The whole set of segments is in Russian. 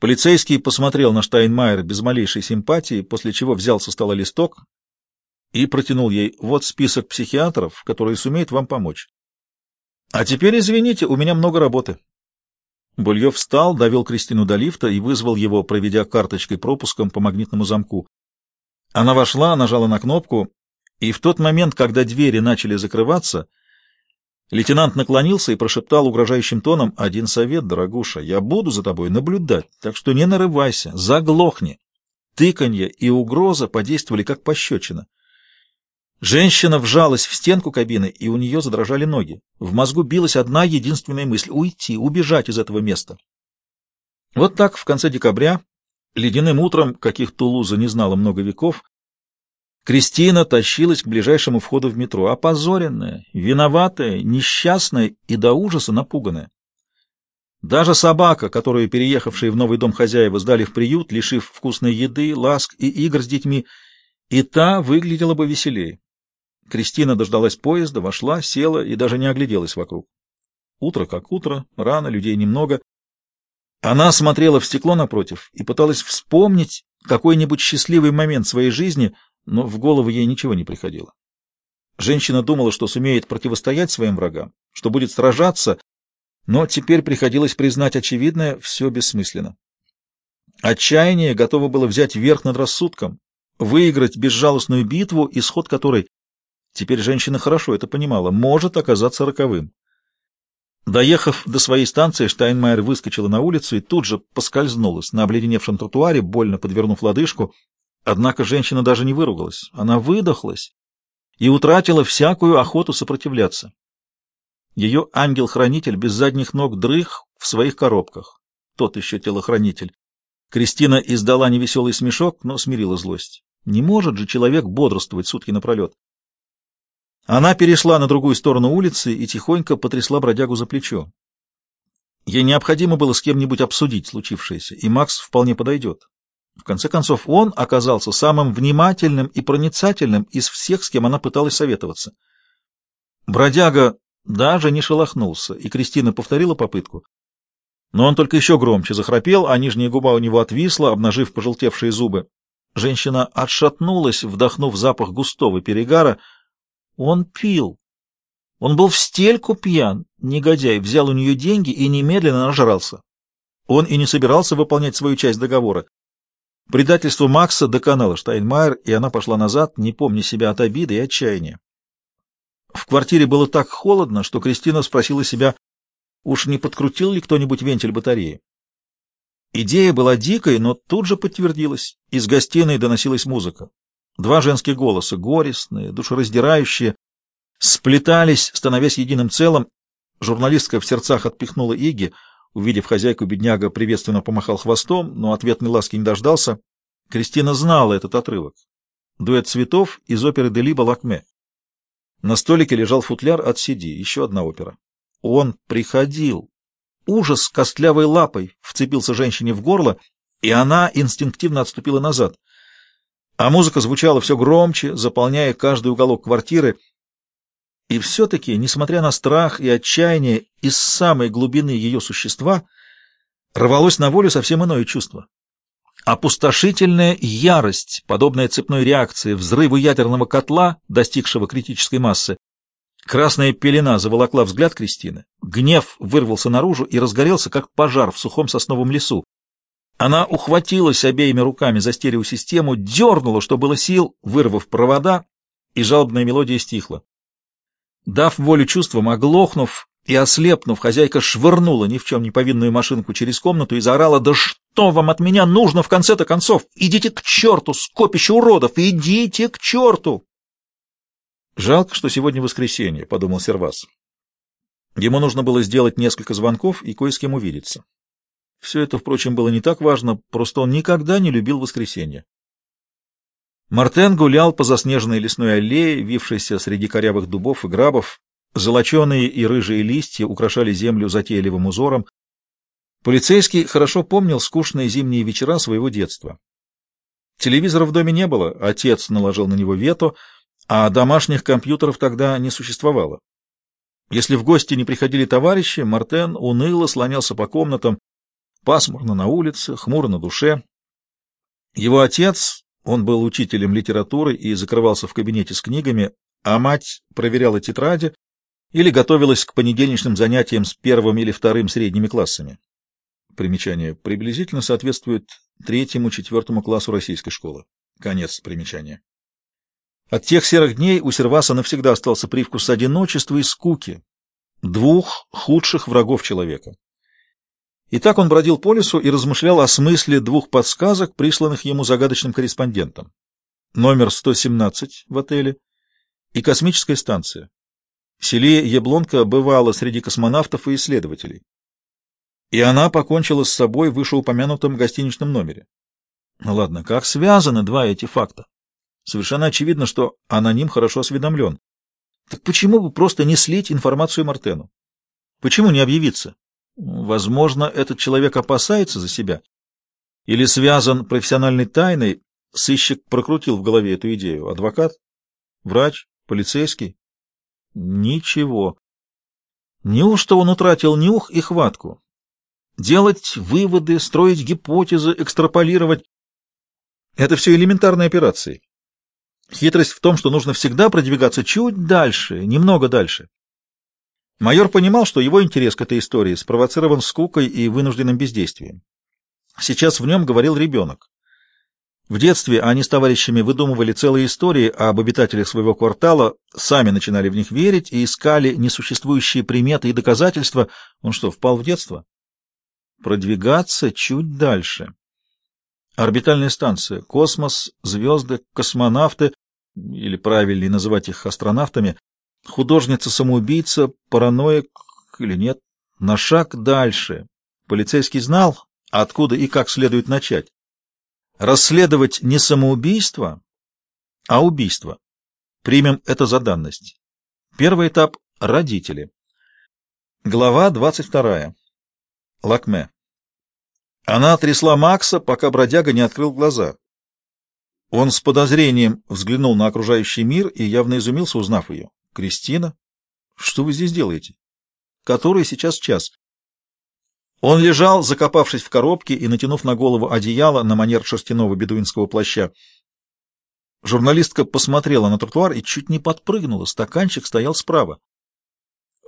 Полицейский посмотрел на Штайнмайера без малейшей симпатии, после чего взял со стола листок и протянул ей вот список психиатров, которые сумеют вам помочь. А теперь, извините, у меня много работы. Бульев встал, довел Кристину до лифта и вызвал его, проведя карточкой пропуском по магнитному замку. Она вошла, нажала на кнопку, и в тот момент, когда двери начали закрываться, Лейтенант наклонился и прошептал угрожающим тоном «Один совет, дорогуша, я буду за тобой наблюдать, так что не нарывайся, заглохни». Тыканье и угроза подействовали как пощечина. Женщина вжалась в стенку кабины, и у нее задрожали ноги. В мозгу билась одна единственная мысль — уйти, убежать из этого места. Вот так в конце декабря, ледяным утром, каких Тулуза не знала много веков, Кристина тащилась к ближайшему входу в метро, опозоренная, виноватая, несчастная и до ужаса напуганная. Даже собака, которую переехавшие в новый дом хозяева сдали в приют, лишив вкусной еды, ласк и игр с детьми, и та выглядела бы веселее. Кристина дождалась поезда, вошла, села и даже не огляделась вокруг. Утро как утро, рано, людей немного. Она смотрела в стекло напротив и пыталась вспомнить какой-нибудь счастливый момент своей жизни — но в голову ей ничего не приходило. Женщина думала, что сумеет противостоять своим врагам, что будет сражаться, но теперь приходилось признать очевидное — все бессмысленно. Отчаяние готово было взять верх над рассудком, выиграть безжалостную битву, исход которой, теперь женщина хорошо это понимала, может оказаться роковым. Доехав до своей станции, Штайнмайер выскочила на улицу и тут же поскользнулась на обледеневшем тротуаре, больно подвернув лодыжку. Однако женщина даже не выругалась, она выдохлась и утратила всякую охоту сопротивляться. Ее ангел-хранитель без задних ног дрых в своих коробках. Тот еще телохранитель. Кристина издала невеселый смешок, но смирила злость. Не может же человек бодрствовать сутки напролет. Она перешла на другую сторону улицы и тихонько потрясла бродягу за плечо. Ей необходимо было с кем-нибудь обсудить случившееся, и Макс вполне подойдет. В конце концов, он оказался самым внимательным и проницательным из всех, с кем она пыталась советоваться. Бродяга даже не шелохнулся, и Кристина повторила попытку. Но он только еще громче захрапел, а нижняя губа у него отвисла, обнажив пожелтевшие зубы. Женщина отшатнулась, вдохнув запах густого перегара. Он пил. Он был в стельку пьян, негодяй, взял у нее деньги и немедленно нажрался. Он и не собирался выполнять свою часть договора. Предательство Макса доконало Штайнмайер, и она пошла назад, не помня себя от обиды и отчаяния. В квартире было так холодно, что Кристина спросила себя, уж не подкрутил ли кто-нибудь вентиль батареи. Идея была дикой, но тут же подтвердилась. Из гостиной доносилась музыка. Два женских голоса, горестные, душераздирающие, сплетались, становясь единым целым. Журналистка в сердцах отпихнула Иги — Увидев хозяйку, бедняга приветственно помахал хвостом, но ответной ласки не дождался. Кристина знала этот отрывок. Дуэт цветов из оперы Делиба «Лакме». На столике лежал футляр от Сиди, еще одна опера. Он приходил. Ужас костлявой лапой вцепился женщине в горло, и она инстинктивно отступила назад. А музыка звучала все громче, заполняя каждый уголок квартиры — и все-таки, несмотря на страх и отчаяние, из самой глубины ее существа рвалось на волю совсем иное чувство. Опустошительная ярость, подобная цепной реакции, взрыву ядерного котла, достигшего критической массы. Красная пелена заволокла взгляд Кристины. Гнев вырвался наружу и разгорелся, как пожар в сухом сосновом лесу. Она ухватилась обеими руками за стереосистему, дернула, что было сил, вырвав провода, и жалобная мелодия стихла. Дав волю чувствам, оглохнув и ослепнув, хозяйка швырнула ни в чем не повинную машинку через комнату и заорала «Да что вам от меня нужно в конце-то концов? Идите к черту, скопище уродов! Идите к черту!» «Жалко, что сегодня воскресенье», — подумал Сервас. Ему нужно было сделать несколько звонков и кое с кем увидеться. Все это, впрочем, было не так важно, просто он никогда не любил воскресенье. Мартен гулял по заснеженной лесной аллее, вившейся среди корявых дубов и грабов. Золоченые и рыжие листья украшали землю затейливым узором. Полицейский хорошо помнил скучные зимние вечера своего детства. Телевизора в доме не было, отец наложил на него вето, а домашних компьютеров тогда не существовало. Если в гости не приходили товарищи, Мартен уныло слонялся по комнатам, Пасмурно на улице, хмуро на душе. Его отец, он был учителем литературы и закрывался в кабинете с книгами, а мать проверяла тетради или готовилась к понедельничным занятиям с первым или вторым средними классами. Примечание приблизительно соответствует третьему-четвертому классу российской школы. Конец примечания. От тех серых дней у Серваса навсегда остался привкус одиночества и скуки, двух худших врагов человека. И так он бродил по лесу и размышлял о смысле двух подсказок, присланных ему загадочным корреспондентом. Номер 117 в отеле и космическая станция. Селия Яблонка бывала среди космонавтов и исследователей. И она покончила с собой в вышеупомянутом гостиничном номере. Ну ладно, как связаны два эти факта? Совершенно очевидно, что аноним хорошо осведомлен. Так почему бы просто не слить информацию Мартену? Почему не объявиться? Возможно, этот человек опасается за себя. Или связан профессиональной тайной, сыщик прокрутил в голове эту идею. Адвокат? Врач? Полицейский? Ничего. Неужто он утратил нюх и хватку? Делать выводы, строить гипотезы, экстраполировать — это все элементарные операции. Хитрость в том, что нужно всегда продвигаться чуть дальше, немного дальше. Майор понимал, что его интерес к этой истории спровоцирован скукой и вынужденным бездействием. Сейчас в нем говорил ребенок. В детстве они с товарищами выдумывали целые истории об обитателях своего квартала, сами начинали в них верить и искали несуществующие приметы и доказательства. Он что, впал в детство? Продвигаться чуть дальше. Орбитальная станция, космос, звезды, космонавты, или правильнее называть их астронавтами, художница-самоубийца, параноик или нет, на шаг дальше. Полицейский знал, откуда и как следует начать. Расследовать не самоубийство, а убийство. Примем это за данность. Первый этап – родители. Глава 22. Лакме. Она трясла Макса, пока бродяга не открыл глаза. Он с подозрением взглянул на окружающий мир и явно изумился, узнав ее. «Кристина? Что вы здесь делаете? Который сейчас час?» Он лежал, закопавшись в коробке и натянув на голову одеяло на манер шерстяного бедуинского плаща. Журналистка посмотрела на тротуар и чуть не подпрыгнула. Стаканчик стоял справа.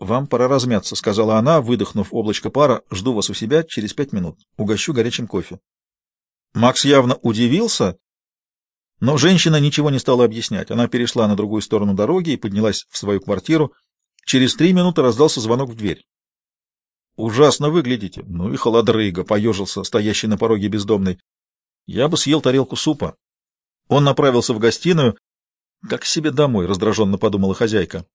«Вам пора размяться», — сказала она, выдохнув облачко пара. «Жду вас у себя через пять минут. Угощу горячим кофе». Макс явно удивился, но женщина ничего не стала объяснять. Она перешла на другую сторону дороги и поднялась в свою квартиру. Через три минуты раздался звонок в дверь. «Ужасно выглядите». «Ну и холодрыга», — поежился стоящий на пороге бездомный. «Я бы съел тарелку супа». Он направился в гостиную. «Как себе домой», — раздраженно подумала хозяйка.